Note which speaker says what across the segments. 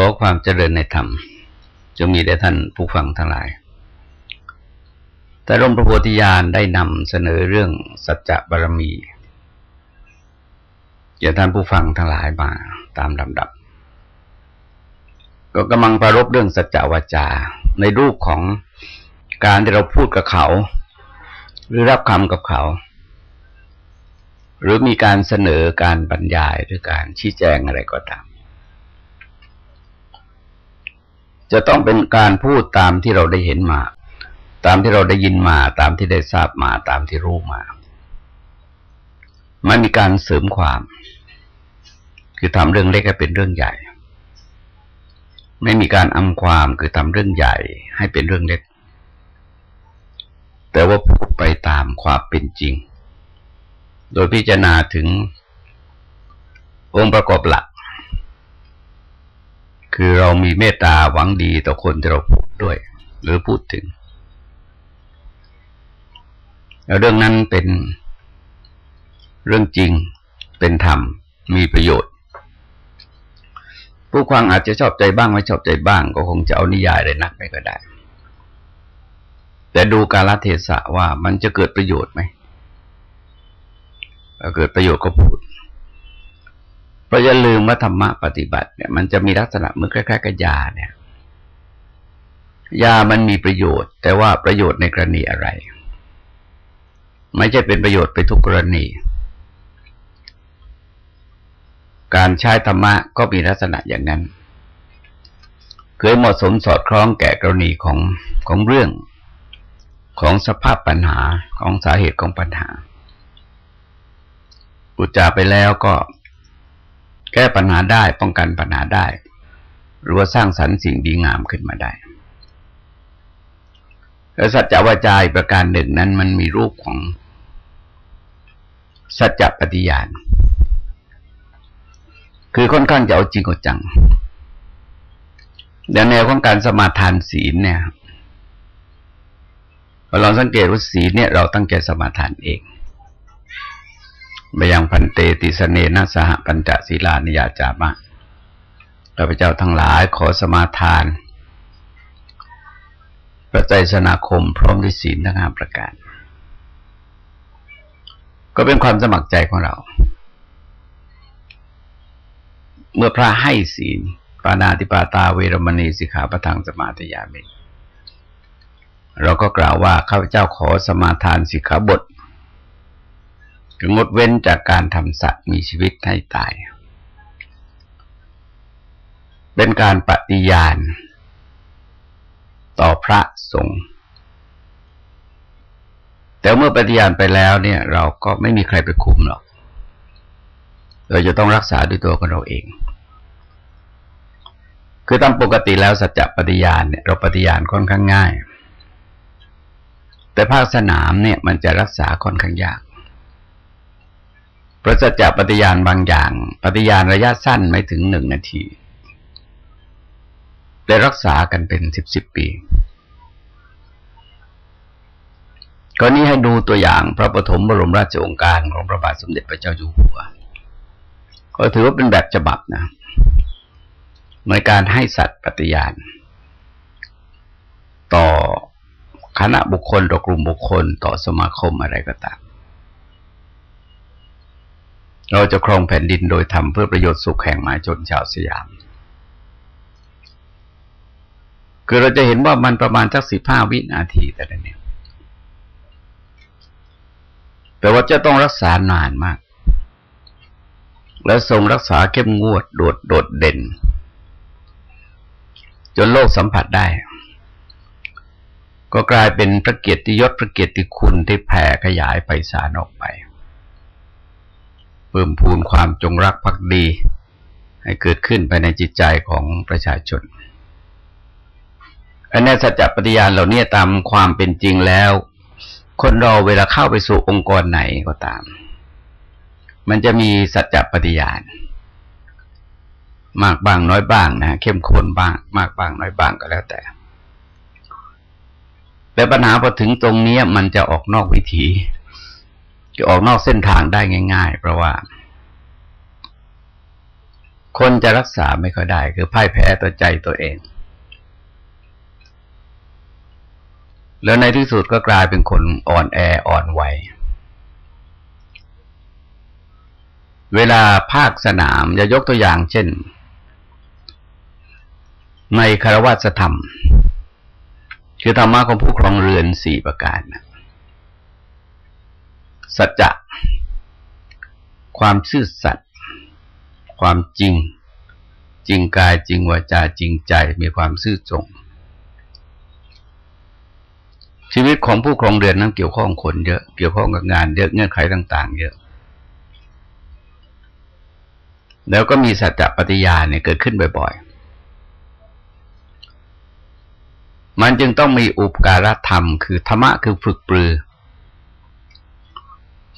Speaker 1: ขอความเจริญในธรรมจะมีแด่ท่านผู้ฟังทั้งหลาย แต่ร่มพระโพธิญาณได้นำเสนอเรื่องสัจจะบารมีแก่ท่านผู้ฟังทั้งหลายมาตามลำดับ ก็กำลังประรบเรื่องสัจจะวาจา ในรูปของการที่เราพูดกับเขา หรือรับคำกับเขา หรือมีการเสนอการบรรยายหรือการชี้แจงอะไรก็ตาม จะต้องเป็นการพูดตามที่เราได้เห็นมา ตามที่เราได้ยินมา ตามที่ได้ทราบมา ตามที่รู้มามันมีการเสริมความ คือทำเรื่องเล็กให้เป็นเรื่องใหญ่ ไม่มีการอำความคือทำเรื่องใหญ่ให้เป็นเรื่องเล็ก แต่ว่าพูดไปตามความเป็นจริง โดยพิจารณาถึงองค์ประกอบหลัก คือเรามีเมตตาหวังดีต่อคนที่เราพูดด้วย หรือพูดถึง แล้วเรื่องนั้นเป็นเรื่องจริงเป็นธรรมมีประโยชน์ ผู้ฟังอาจจะชอบใจบ้างไม่ชอบใจบ้าง ก็คงจะเอานิยายอะไรนักไปก็ได้ แต่ดูกาลเทศะว่ามันจะเกิดประโยชน์ไหมถ้าเกิดประโยชน์ก็พูด เพราะอย่าลืมว่าธรรมะปฏิบัติเนี่ยมันจะมีลักษณะเหมือนคล้ายๆกับยาเนี่ยยามันมีประโยชน์ แต่ว่าประโยชน์ในกรณีอะไร ไม่ใช่เป็นประโยชน์ไปทุกกรณี การใช้ธรรมะก็มีลักษณะอย่างนั้นเคยเหมาะสมสอดคล้องแก่กรณีของของเรื่องของสภาพปัญหาของสาเหตุของปัญหาอุจจาไปแล้วก็ แก้ปัญหาได้ป้องกันปัญหาได้ หรือว่าสร้างสรรค์สิ่งดีงามขึ้นมาได้แล้วสัจจวาจายประการหนึ่งนั้นมันมีรูปของสัจจปฏิญาณ คือค่อนข้างจะเอาจริงเอาจังแนวของการสมาทานศีลเนี่ยเราสังเกตว่าศีลเนี่ยเราตั้งใจสมาทานเอง บยังพันเตติสเนนะสหปัญจศีลานิยาจามะข้าพเจ้าทั้งหลายขอสมาทานประใจสนาคมพร้อมด้วยศีลทั้งห้าประการ ก็เป็นความสมัครใจของเรา เมื่อพระให้ศีลปานาติปาตาเวรมณีสิกขาปทังสมาธิยามิเราก็กล่าวว่าข้าพเจ้าขอสมาทานสิกขาบท คืองดเว้นจากการทำสัตว์มีชีวิตให้ตาย เป็นการปฏิญาณ ต่อพระสงฆ์แต่เมื่อปฏิญาณไปแล้วเนี่ย เราก็ไม่มีใครไปคุมหรอก เราจะต้องรักษาด้วยตัวของเราเอง คือตามปกติแล้วสัจจะปฏิญาณเนี่ยเราปฏิญาณค่อนข้างง่าย แต่ภาคสนามเนี่ยมันจะรักษาค่อนข้างยาก ระสัจจะปฏิญาณบางอย่าง ปฏิญาณระยะสั้นไม่ถึงหนึ่งนาที ได้รักษากันเป็นสิบสิบปีก็นี้ให้ดูตัวอย่างพระปฐมบรมราชองค์การของพระบาทสมเด็จพระเจ้าอยู่หัว ก็ถือว่าเป็นแบบฉบับนะในการให้สัตว์ปฏิญาณ ต่อคณะบุคคลต่อกลุ่มบุคคลต่อสมาคมอะไรก็ตาม เราจะครองแผ่นดินโดยทำเพื่อประโยชน์สุขแห่งหมาชนชาวสยาม คือเราจะเห็นว่ามันประมาณสักสิบห้าวินาทีแต่ละเนี่ยแต่ว่าจะต้องรักษานานมาก และทรงรักษาเข้มงวดโดดโดดเด่น จนโลกสัมผัสได้ ก็กลายเป็นพระเกียรติยศพระเกียรติคุณที่แผ่ขยายไปสารออกไป พิ่มพูนความจงรักภักดี ให้เกิดขึ้นภายในจิตใจของประชาชนอันนี้สัจจปฏิญาณเหล่านี้ตามความเป็นจริงแล้ว คนเราเวลาเข้าไปสู่องค์กรไหนก็ตาม มันจะมีสัจจปฏิญาณมากบ้างน้อยบ้างนะเข้มข้นบ้าง มากบ้างน้อยบ้างก็แล้วแต่ แต่ปัญหาพอถึงตรงนี้มันจะออกนอกวิถี จะออกนอกเส้นทางได้ง่าย ๆ เพราะว่า คนจะรักษาไม่ค่อยได้ คือพ่ายแพ้ต่อใจตัวเอง แล้วในที่สุดก็กลายเป็นคนอ่อนแออ่อนไหวเวลาภาคสนามจะยกตัวอย่างเช่น ในคารวะธรรม คือธรรมะของผู้ครองเรือนสี่ประการ สัจจะความซื่อสัตย์ความจริง จริงกายจริงวาจาจริงใจมีความซื่อตรงชีวิตของผู้ครองเรือนนั้นเกี่ยวข้องคนเยอะเกี่ยวข้องกับงานเยอะเงื่อนไขต่าง ๆ เยอะ แล้วก็มีสัจจะปฏิญาณเนี่ยเกิดขึ้นบ่อย ๆ มันจึงต้องมีอุปการธรรม คือธรรมะคือฝึกปรือ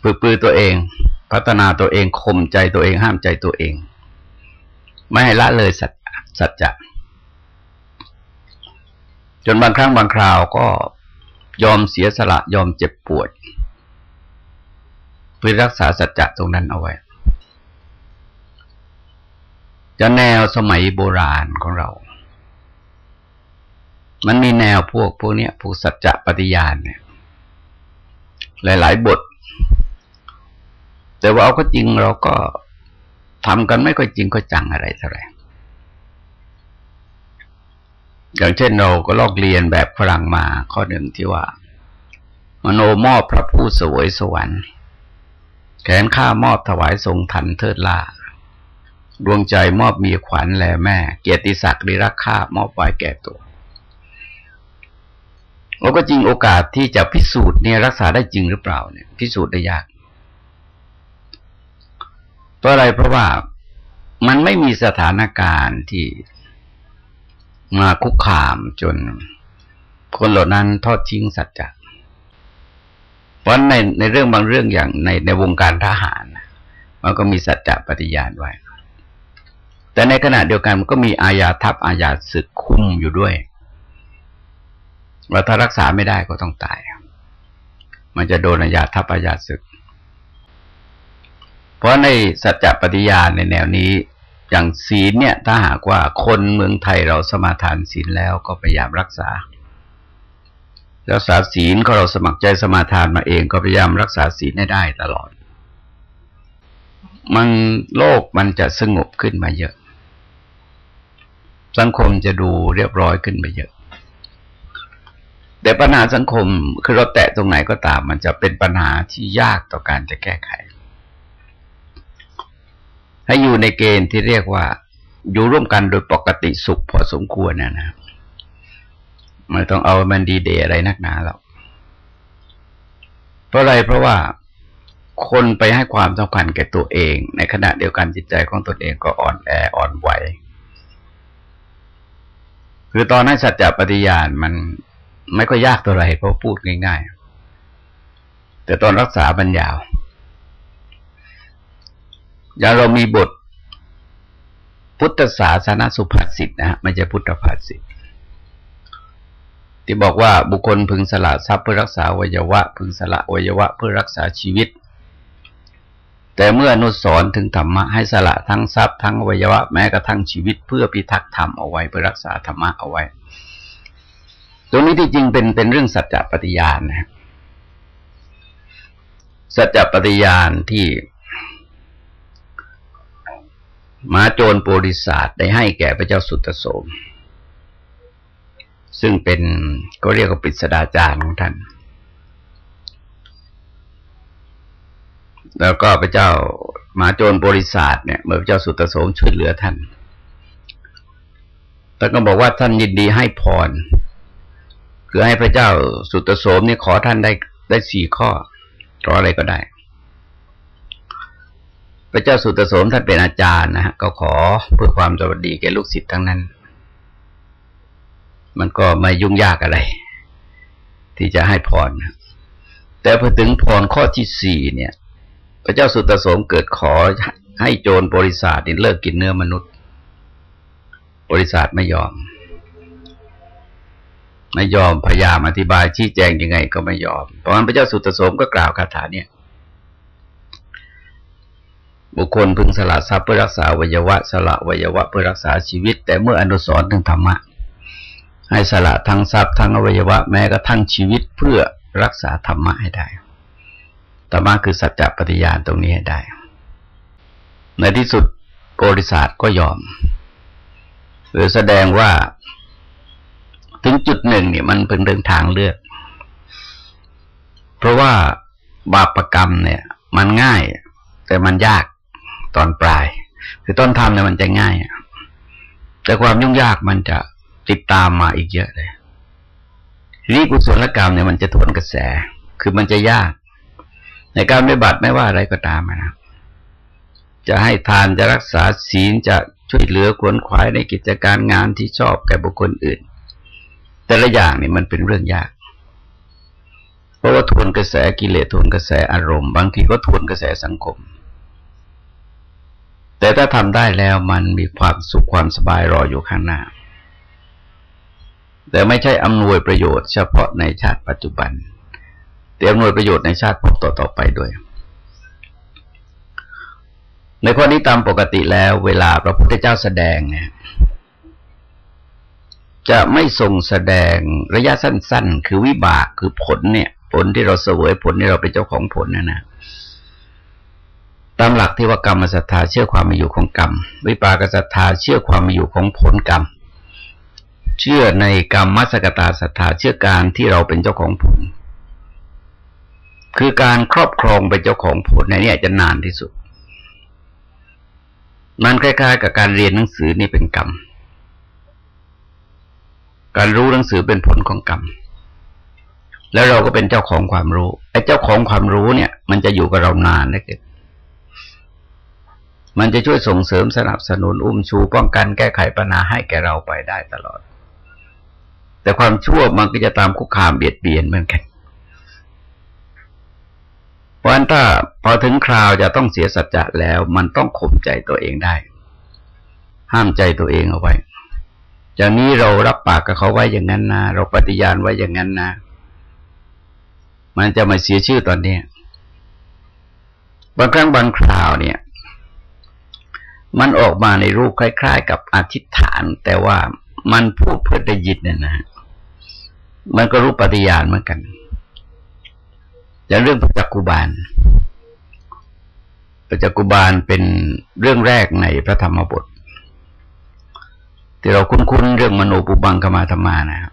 Speaker 1: ฝึกปือตัวเอง พัฒนาตัวเองข่มใจตัวเองห้ามใจตัวเอง ไม่ให้ละเลยสัจสัจจะจนบางครั้งบางคราวก็ยอมเสียสละยอมเจ็บปวดเพื่อรักษาสัจจะตรงนั้นเอาไว้จะแนวสมัยโบราณของเรา มันมีแนวพวกพวกนี้พวกสัจจะปฏิญาณเนี่ย หลาย ๆ บท แต่ว่าเอาก็จริงเราก็ทำกันไม่ค่อยจริงก็จังอะไรเท่าไหร่อย่างเช่นเราก็ลอกเรียนแบบฝรั่งมาข้อหนึ่งที่ว่า มโนมอบพระผู้สวยสวรรค์ แขนข้ามอบถวายทรงทันเทิดล่า ดวงใจมอบมีขวัญแลแม่ เกียรติศักดิ์รักค่ามอบไว้แก่ตัวโอ้ก็จริงโอกาสที่จะพิสูจน์เนี่ยรักษาได้จริงหรือเปล่าเนี่ย พิสูจน์ได้ยาก เพราะอะไรเพราะว่ามันไม่มีสถานการณ์ที่มาคุกคามจนคนเหล่านั้นทอดทิ้งสัจจะเพราะในในเรื่องบางเรื่องอย่างในในวงการทหาร มันก็มีสัจจะปฏิญาณไว้ แต่ในขณะเดียวกันมันก็มีอาญาทัพอาญาศึกคุมอยู่ด้วย ว่าถ้ารักษาไม่ได้ก็ต้องตาย มันจะโดนอาญาทัพอาญาศึก เพราะในสัจจะปฏิญาณในแนวนี้ อย่างศีลเนี่ย ถ้าหากว่าคนเมืองไทยเราสมาทานศีลแล้วก็พยายามรักษา รักษาศีลก็เราสมัครใจสมาทานมาเองก็พยายามรักษาศีลให้ได้ตลอด มันโลกมันจะสงบขึ้นมาเยอะ สังคมจะดูเรียบร้อยขึ้นไปเยอะแต่ปัญหาสังคมคือเราแตะตรงไหนก็ตาม มันจะเป็นปัญหาที่ยากต่อการจะแก้ไข ให้อยู่ในเกณฑ์ที่เรียกว่า อยู่ร่วมกันโดยปกติสุขพอสมควรนะนะไม่ต้องเอามันดีเดย์อะไรนักหนาหรอกเพราะอะไรเพราะว่าคนไปให้ความสำคัญแก่ตัวเอง ในขณะเดียวกันจิตใจของตนเองก็อ่อนแออ่อนไหวคือตอนนั้นสัจจะปฏิญาณมันไม่ก็ยากตัวไรเพราะพูดง่าย ๆ แต่ตอนรักษาบรรยาว อย่างเรามีบท พุทธศาสนาสุภาษิตนะฮะไม่ใช่พุทธภาษิตที่บอกว่าบุคคลพึงสละทรัพย์เพื่อรักษาวัยวะ พึงสละวัยวะเพื่อรักษาชีวิต แต่เมื่ออนุสรถึงธรรมะให้สละทั้งทรัพย์ทั้งวัยวะแม้กระทั่งชีวิต เพื่อพิทักษ์ธรรมเอาไว้เพื่อรักษาธรรมะเอาไว้ ตรงนี้ที่จริงเป็นเป็นเรื่องสัจจะปฏิญาณนะสัจจะปฏิญาณที่ มาโจรโปริศาสได้ให้แก่พระเจ้าสุตโสม ซึ่งเป็นก็เรียกว่าปิศดาจารย์ของท่าน แล้วก็พระเจ้ามาโจรบริษัทเนี่ยเมื่อพระเจ้าสุตโสมช่วยเหลือท่านท่านก็บอกว่าท่านยินดีให้พร คือให้พระเจ้าสุตโสมเนี่ยขอท่านได้ได้สี่ข้อขออะไรก็ได้ พระเจ้าสุตโสมท่านเป็นอาจารย์นะฮะก็ขอเพื่อความสวัสดีแก่ลูกศิษย์ทั้งนั้น มันก็ไม่ยุ่งยากอะไร ที่จะให้พรแต่พอถึงพรข้อที่สี่เนี่ย พระเจ้าสุตโสมเกิดขอให้โจรบริษัทเลิกกินเนื้อมนุษย์ บริษัทไม่ยอมไม่ยอมพยายามอธิบายชี้แจงยังไงก็ไม่ยอม เพราะงั้นพระเจ้าสุตโสมก็กล่าวคาถาเนี่ย บุคคลพึงสละทรัพย์เพื่อรักษาวัยวะ สละวัยวะเพื่อรักษาชีวิต แต่เมื่ออนุสรณ์ถึงธรรมะ ให้สละทั้งทรัพย์ทั้งอวัยวะแม้กระทั่งชีวิตเพื่อรักษาธรรมะให้ได้ธรรมะคือสัจจะปฏิญาณตรงนี้ให้ได้ ในที่สุดบริษัทก็ยอม หรือแสดงว่า ถึงจุดหนึ่งเนี่ยมันเป็นเรื่องทางเลือก เพราะว่าบาปรกรรมเนี่ย มันง่ายแต่มันยาก ตอนปลาย คือต้นทำเนี่ยมันจะง่ายแต่ความยุ่งยากมันจะติดตามมาอีกเยอะเลยทีนี้กุศลกรรมเนี่ยมันจะทวนกระแส คือมันจะยาก ในการปฏิบัติไม่ว่าอะไรก็ตามนะจะให้ทานจะรักษาศีลจะช่วยเหลือขวนขวายในกิจการงานที่ชอบแก่บุคคลอื่น แต่ละอย่างนี่มันเป็นเรื่องยาก เพราะว่าทวนกระแสกิเลสทวนกระแสอารมณ์ บางทีก็ทวนกระแสสังคม แต่ถ้าทำได้แล้วมันมีความสุขความสบายรออยู่ข้างหน้า แต่ไม่ใช่อำนวยประโยชน์เฉพาะในชาติปัจจุบัน แต่อำนวยประโยชน์ในชาติพบต่อๆไปด้วย ในข้อนี้ตามปกติแล้วเวลาพระพุทธเจ้าแสดงเนี่ยจะไม่ทรงแสดงระยะสั้น ๆ คือวิบากคือผลเนี่ย ผลที่เราเสวยผลที่เราเป็นเจ้าของผลนะนะ ตามหลักที่ว่ากรรมศรัทธาเชื่อความมีอยู่ของกรรม วิปากศรัทธาเชื่อความมีอยู่ของผลกรรม เชื่อในกรรมมัสกตาศรัทธาเชื่อการที่เราเป็นเจ้าของผล คือการครอบครองเป็นเจ้าของผลในนี้จะนานที่สุด มันคล้ายๆ กับการเรียนหนังสือนี่เป็นกรรม การรู้หนังสือเป็นผลของกรรมแล้วเราก็เป็นเจ้าของความรู้ไอ้เจ้าของความรู้เนี่ย มันจะอยู่กับเรานานนะเกิด มันจะช่วยส่งเสริมสนับสนุนอุ้มชูป้องกันแก้ไขปัญหาให้แก่เราไปได้ตลอด แต่ความชั่วมันก็จะตามคุกคามเบียดเบียนเหมือนกันเพราะฉะนั้นถ้าพอถึงคราวจะต้องเสียสัจจะแล้ว มันต้องข่มใจตัวเองได้ ห้ามใจตัวเองเอาไว้จากนี้เรารับปากกับเขาไว้อย่างนั้นนะเราปฏิญาณไว้อย่างนั้นนะมันจะมาเสียชื่อตอนนี้บางครั้งบางคราวเนี่ย มันออกมาในรูปคล้าย ๆ กับอธิษฐาน แต่ว่ามันพูดเพื่อได้ยินเนี่ยนะมันก็รู้ปฏิญาณเหมือนกันอย่างเรื่องปจักกุบาลปจักกุบาลเป็นเรื่องแรกในพระธรรมบท ที่เราคุ้นๆเรื่องมโนปุบังกมาธรรมานะครับ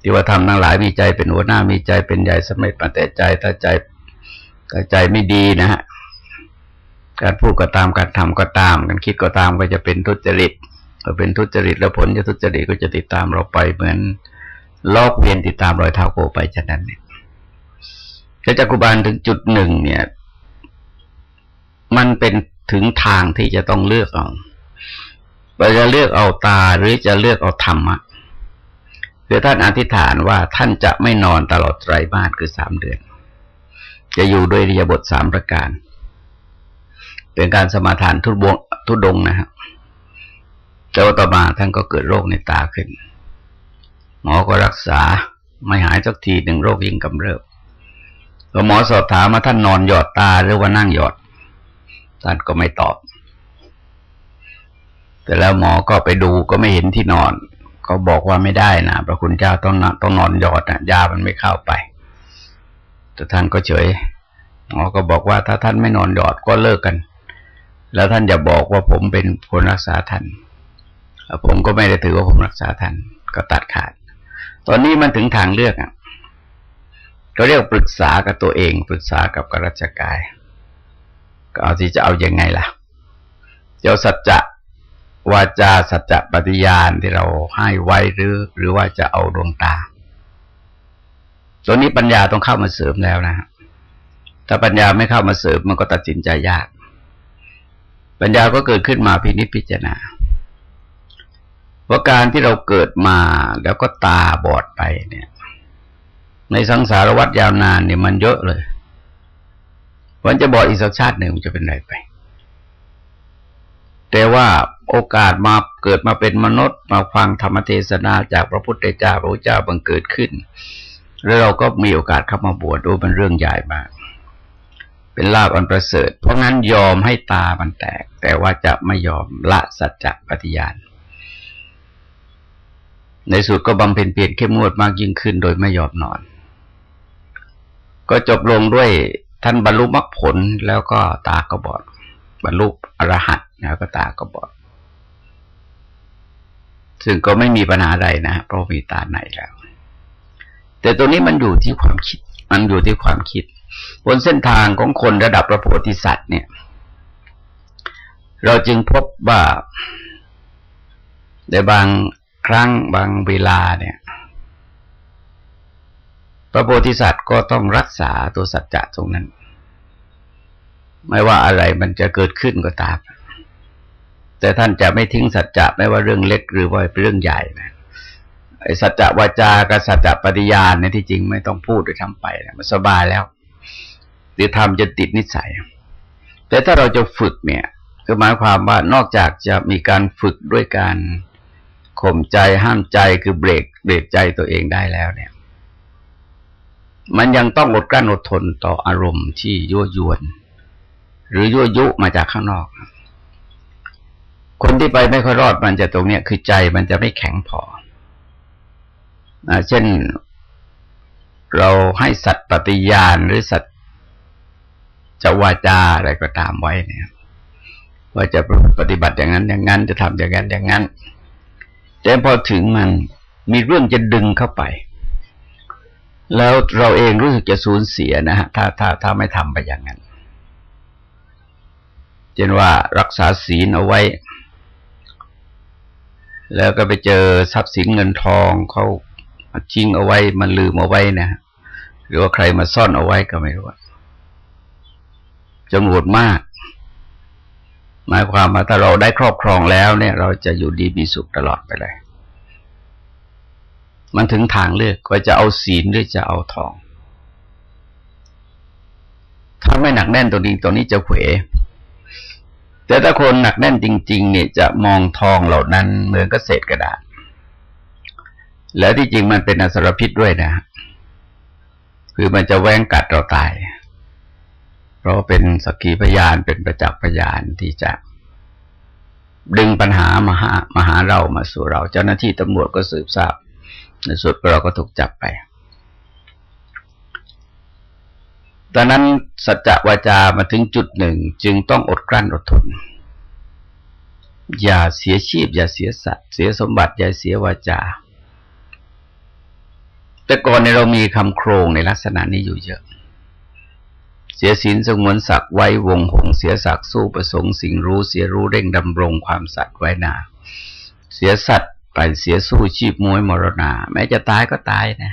Speaker 1: ที่ว่าทำทั้งหลายมีใจเป็นหัวหน้ามีใจเป็นใหญ่สมัยปัจแต่ใจถ้าใจถ้าใจไม่ดีนะฮะ การพูดก็ตามการทำก็ตาม การคิดก็ตามก็จะเป็นทุจริตก็เป็นทุจริตแล้วผลจะทุจริตก็จะติดตามเราไปเหมือนลอกเวียนติดตามรอยเท้าโคไปฉะนั้นเนี่ยแต่จักรุบาลถึงจุดหนึ่งเนี่ย มันเป็นถึงทางที่จะต้องเลือกเอาว่าจะเลือกเอาตาหรือจะเลือกเอาธรรมะคือท่านอธิษฐานว่าท่านจะไม่นอนตลอดไตรมาสคือสามเดือน จะอยู่โดยริยบทสามประการ เป็นการสมาทานทุบงทุดงนะครับแต่ว่าต่อมาท่านก็เกิดโรคในตาขึ้น หมอก็รักษาไม่หายสักทีหนึ่งโรคยิ่งกำเริบพอหมอสอบถามมาท่านนอนหยอดตาหรือว่านั่งหยอด ท่านก็ไม่ตอบ แต่แล้วหมอก็ไปดูก็ไม่เห็นที่นอนเขาบอกว่าไม่ได้นะพระคุณเจ้าต้องต้องนอนหยอดนะยามันไม่เข้าไป แต่ท่านก็เฉยหมอก็บอกว่าถ้าท่านไม่นอนหยอดก็เลิกกัน แล้วท่านอย่าบอกว่าผมเป็นคนรักษาท่านผมก็ไม่ได้ถือว่าผมรักษาท่านก็ตัดขาด ตอนนี้มันถึงทางเลือกอะก็เรียกปรึกษากับตัวเอง ปรึกษากับกราชกาย ก็เอาที่จะเอาอยัางไงล่ะเจ้าสัจจะวาจาสัจจะปฏิญาณที่เราให้ไว้หรือ หรือว่าจะเอาดวงตา ตัวนี้ปัญญาต้องเข้ามาเสริมแล้วนะถ้าปัญญาไม่เข้ามาเสริมมันก็ตัดสินใจยาก ปัญญาก็เกิดขึ้นมาพินิจพิจารณาว่าการที่เราเกิดมาแล้วก็ตาบอดไปเนี่ย ในสังสารวัฏยาวนานเนี่ยมันเยอะเลยวันจะบอกอีกสักชาติหนึ่งมันจะเป็นไรไป แต่ว่าโอกาสมาเกิดมาเป็นมนุษย์มาฟังธรรมเทศนาจากพระพุทธเจ้าพระเจ้าบังเกิดขึ้น แล้วเราก็มีโอกาสเข้ามาบวชดูเป็นเรื่องใหญ่มาก เป็นลาบอันประเสริฐ เพราะงั้นยอมให้ตามันแตก แต่ว่าจะไม่ยอมละสัจจะปฏิญาณ ในสุดก็บำเพ็ญเปลี่ยนเข้มงวดมากยิ่งขึ้นโดยไม่ยอมนอน ก็จบลงด้วยท่านบรรลุมรรคผลแล้วก็ตาก็บอด บรรลุอรหัตแล้วก็ตาก็บอด ซึ่งก็ไม่มีปัญหาใดนะเพราะมีตาในแล้ว แต่ตัวนี้มันอยู่ที่ความคิด มันอยู่ที่ความคิด บนเส้นทางของคนระดับพระโพธิสัตว์เนี่ย เราจึงพบว่าในบางครั้งบางเวลาเนี่ย พระโพธิสัตว์ก็ต้องรักษาตัวสัจจะตรงนั้น ไม่ว่าอะไรมันจะเกิดขึ้นก็ตาม แต่ท่านจะไม่ทิ้งสัจจะไม่ว่าเรื่องเล็กหรือว่าเป็นเรื่องใหญ่นะไอ้สัจจะวาจากับสัจจะปฏิญาณเนี่ยที่จริงไม่ต้องพูดโดยทำไปนะมันสบายแล้ว หรือทำจะติดนิสัย แต่ถ้าเราจะฝึกเนี่ยก็หมายความว่านอกจากจะมีการฝึกด้วยการข่มใจห้ามใจคือเบรกเบรกใจตัวเองได้แล้วเนี่ย มันยังต้องอดกลั้นอดทนต่ออารมณ์ที่ยั่วยวน หรือยั่วยุมาจากข้างนอก คนที่ไปไม่ค่อยรอดมันจะตรงเนี้ยคือใจมันจะไม่แข็งพอเช่นเราให้สัตว์ปฏิญาณหรือสัตว์ จะวาจาอะไรก็ตามไว้เนี่ยว่าจะปฏิบัติอย่างนั้น อย่างนั้นจะทำอย่างนั้นอย่างนั้น แต่พอถึงมันมีเรื่องจะดึงเข้าไป แล้วเราเองรู้สึกจะสูญเสียนะฮะถ้าถ้าถ้าไม่ทำไปอย่างนั้นเช่นว่ารักษาศีลเอาไว้ แล้วก็ไปเจอทรัพย์สินเงินทองเขาทิ้งเอาไว้มันลืมเอาไว้นะหรือว่าใครมาซ่อนเอาไว้ก็ไม่รู้ จำนวนมาก หมายความว่าถ้าเราได้ครอบครองแล้วเนี่ย เราจะอยู่ดีมีสุขตลอดไปเลย มันถึงทางเลือกว่าจะเอาศีลหรือจะเอาทอง ถ้าไม่หนักแน่นตัวนี้ตัวนี้จะเขวแต่ถ้าคนหนักแน่นจริง ๆ เนี่ยจะมองทองเหล่านั้นเหมือนกับเศษกระดาษ แล้วที่จริงมันเป็นอสรพิษด้วยนะ คือมันจะแว้งกัดเราตาย ราะเป็นสกีพยานเป็นประจักษ์พยานที่จะ ดึงปัญหามาหามาหาเรามาสู่เรา เจ้าหน้าที่ตำรวจก็สืบทราบในสุดเราก็ถูกจับไปดังนั้นสัจจะวาจามาถึงจุดหนึ่ง จึงต้องอดกลั้นอดทน อย่าเสียชีพ อย่าเสียสัตว์เสียสมบัติ อย่าเสียวาจา แต่ก่อนในเรามีคำโครงในลักษณะนี้อยู่เยอะ เสียศีลสงวนศักดิ์ไว้วงหงเสียศักดิ์สู้ประสงค์สิ่งรู้เสียรู้เร่งดำรงความสัตว์ไว้นา เสียสัตว์ไปเสียสู้ชีพมวยมรณา แม้จะตายก็ตายนะ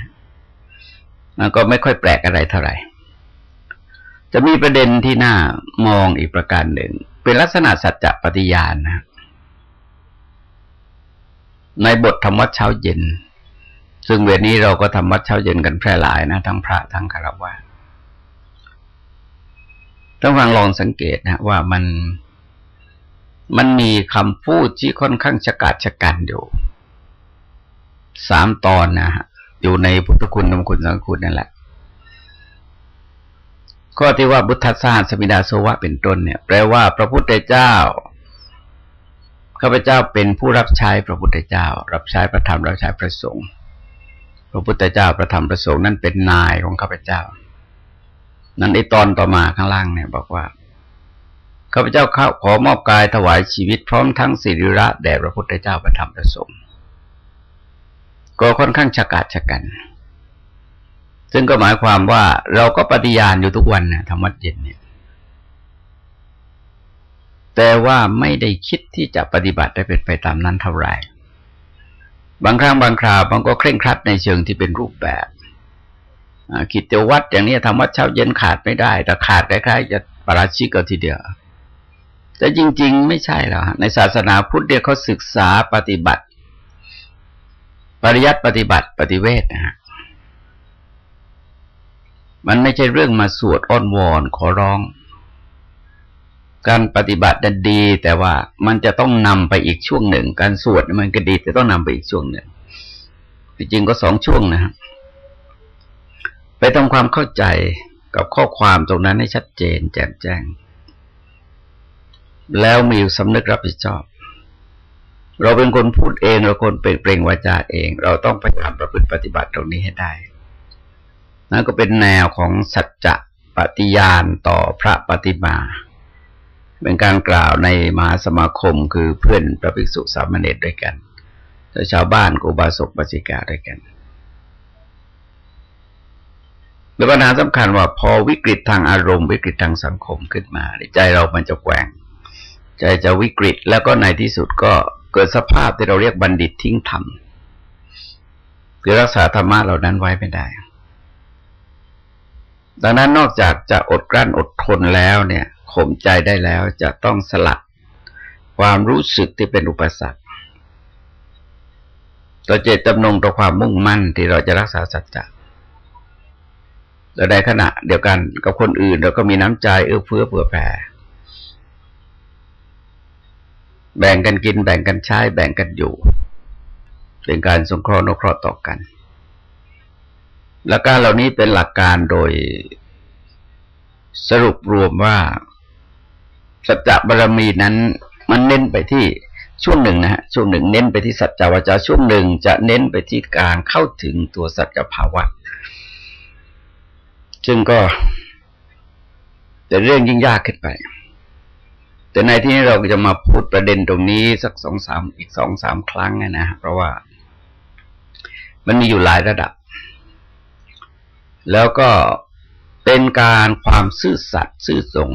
Speaker 1: มันก็ไม่ค่อยแปลกอะไรเท่าไหร่ จะมีประเด็นที่น่ามองอีกประการหนึ่ง เป็นลักษณะสัจจะปฏิญาณนะ ในบทธรรมวัดเช้าเย็น ซึ่งเวลนี้เราก็ทำวัดเช้าเย็นกันแพร่หลายนะ ทั้งพระทั้งคารวะ ต้องฟังลองสังเกตนะว่ามันมันมีคำพูดที่ค่อนข้างฉกาจฉกันอยู่สามตอนนะฮะอยู่ในพุทธคุณธรรมคุณสังคุณนั่นแหละข้อที่ว่าบุทธศาสตร์สมิดาโสวะเป็นต้นเนี่ย แปลว่าพระพุทธเจ้าข้าพเจ้าเป็นผู้รับใช้พระพุทธเจ้า รับใช้พระธรรมรับใช้พระสงฆ์พระพุทธเจ้าพระธรรมพระสงฆ์นั่นเป็นนายของข้าพเจ้า นั้นไอตอนต่อมาข้างล่างเนี่ยบอกว่าข้าพเจ้าข้าขอมอบกายถวายชีวิตพร้อมทั้งสิริระแด่พระพุทธเจ้าประธรรมประสงค์ก็ค่อนข้างฉกาจฉกัน ซึ่งก็หมายความว่าเราก็ปฏิญาณอยู่ทุกวันนะธรรมะเย็นเนี่ย แต่ว่าไม่ได้คิดที่จะปฏิบัติได้เป็นไปตามนั้นเท่าไหร่บางครั้งบางคราวมันก็เคร่งครัดในเชิงที่เป็นรูปแบบ กิจวัตรอย่างนี้ทำวัดเช้าเย็นขาดไม่ได้ แต่ขาดคล้ายๆจะปราชิกก็ทีเดียว แต่จริง ๆ ไม่ใช่หรอกในศาสนาพุทธเนี่ยเขาศึกษาปฏิบัติ ปริยัติปฏิบัติปฏิเวทนะฮะมันไม่ใช่เรื่องมาสวดอ้อนวอนขอร้อง การปฏิบัติดันดี แต่ว่ามันจะต้องนำไปอีกช่วงหนึ่ง การสวดมันก็ดีแต่ต้องนำไปอีกช่วงหนึ่งจริงก็สองช่วงนะครับ ไปทำความเข้าใจกับข้อความตรงนั้นให้ชัดเจน แจ่มแจ้ง แล้วมีสำนึกรับผิดชอบ เราเป็นคนพูดเอง เราคนเป็นเปล่งวาจาเอง เราต้องพยายามประพฤติปฏิบัติตรงนี้ให้ได้นั่นก็เป็นแนวของสัจจะปฏิญาณต่อพระปฏิมา เป็นการกล่าวในมหาสมาคมคือเพื่อนพระภิกษุสามเณรด้วยกันและชาวบ้านกูบาศกบาสิกาด้วยกัน เป็นปัญหาสำคัญว่าพอวิกฤตทางอารมณ์วิกฤตทางสังคมขึ้นมาใจเรามันจะแกว่ง ใจจะวิกฤตแล้วก็ในที่สุดก็เกิดสภาพที่เราเรียกบัณฑิตทิ้งธรรมคือรักษาธรรมะเหล่านั้นไว้ไม่ได้ ดังนั้นนอกจากจะอดกลั้นอดทนแล้วเนี่ยข่มใจได้แล้วจะต้องสลัดความรู้สึกที่เป็นอุปสรรคต่อเจตจำนงต่อความมุ่งมั่นที่เราจะรักษาสัจจะ แล้วในขณะเดียวกันกับคนอื่นเราก็มีน้ำใจเอื้อเฟื้อเผื่อแผ่แบ่งกันกินแบ่งกันใช้แบ่งกันอยู่ เป็นการสงเคราะห์นเคราะห์ต่อกัน หลักการเหล่านี้เป็นหลักการโดยสรุปรวมว่าสัจจะบารมีนั้น มันเน้นไปที่ช่วงหนึ่งนะฮะช่วงหนึ่งเน้นไปที่สัจจวาจาช่วงหนึ่งจะเน้นไปที่การเข้าถึงตัวสัจภาวะ ซึ่งก็จะเรื่องยิ่งยากขึ้นไป แต่ในที่นี้เราจะมาพูดประเด็นตรงนี้สักสองสามอีกสองสามครั้งนะเพราะว่า มันมีอยู่หลายระดับ แล้วก็เป็นการความซื่อสัตย์ซื่อตรง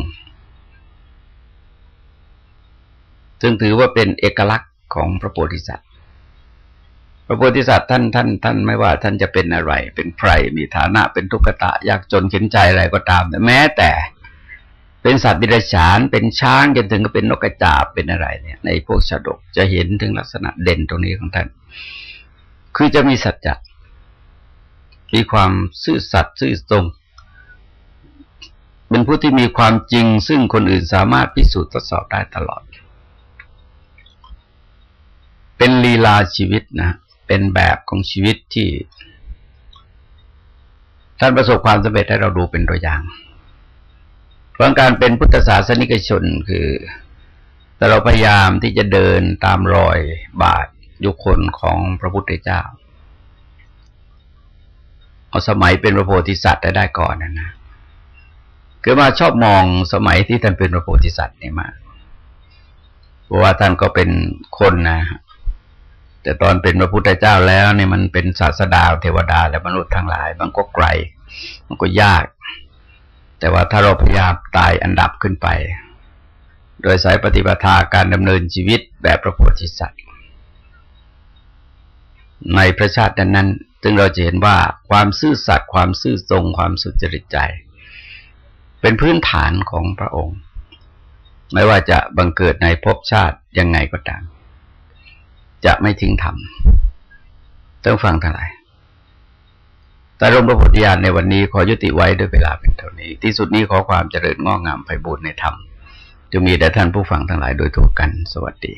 Speaker 1: ซึ่งถือว่าเป็นเอกลักษณ์ของพระโพธิสัตว์ พระโพธิสัตว์ท่านท่านท่านไม่ว่าท่านจะเป็นอะไร เป็นใครมีฐานะเป็นทุกขตะยากจนเข็นใจอะไรก็ตามแต่แม้แต่เป็นสัตว์ดิรัจฉานเป็นช้างจนถึงก็เป็นนกกระจาบเป็นอะไรเนี่ย ในพวกชาดกจะเห็นถึงลักษณะเด่นตรงนี้ของท่าน คือจะมีสัจจะมีความซื่อสัตย์ซื่อตรง เป็นผู้ที่มีความจริง ซึ่งคนอื่นสามารถพิสูจน์ทดสอบได้ตลอด เป็นลีลาชีวิตนะ เป็นแบบของชีวิตที่ท่านประสบความสำเร็จให้เราดูเป็นตัวอย่างเพราะการเป็นพุทธศาสนิกชนคือ แต่เราพยายามที่จะเดินตามรอยบาทยุคนของพระพุทธเจ้าเอาสมัยเป็นพระโพธิสัตว์ได้ได้ก่อนนะนะคือมาชอบมองสมัยที่ท่านเป็นพระโพธิสัตว์นี่มาเพราะว่าท่านก็เป็นคนนะ แต่ตอนเป็นพระพุทธเจ้าแล้วเนี่ยมันเป็นศาสดาเทวดาและมนุษย์ทั้งหลาย มันก็ไกล มันก็ยาก แต่ว่าถ้าเราพยายามตายอันดับขึ้นไป โดยสายปฏิปทาการดำเนินชีวิตแบบพระโพธิสัตว์ในพระชาตินั้น จึงเราจะเห็นว่าความซื่อสัตย์ความซื่อตรงความสุจริตใจ เป็นพื้นฐานของพระองค์ ไม่ว่าจะบังเกิดในภพชาติยังไงก็ตาม จะไม่ทิ้งธรรมต้องฟังทั้งหลายแต่รมพระพุทธญาณในวันนี้ขอยุติไว้ด้วยเวลาเป็นเท่านี้ ที่สุดนี้ขอความเจริญงอกงามไปบูรณนธรรมจะมีแด่ท่านผู้ฟังทั้งหลายโดยทั่วกัน สวัสดี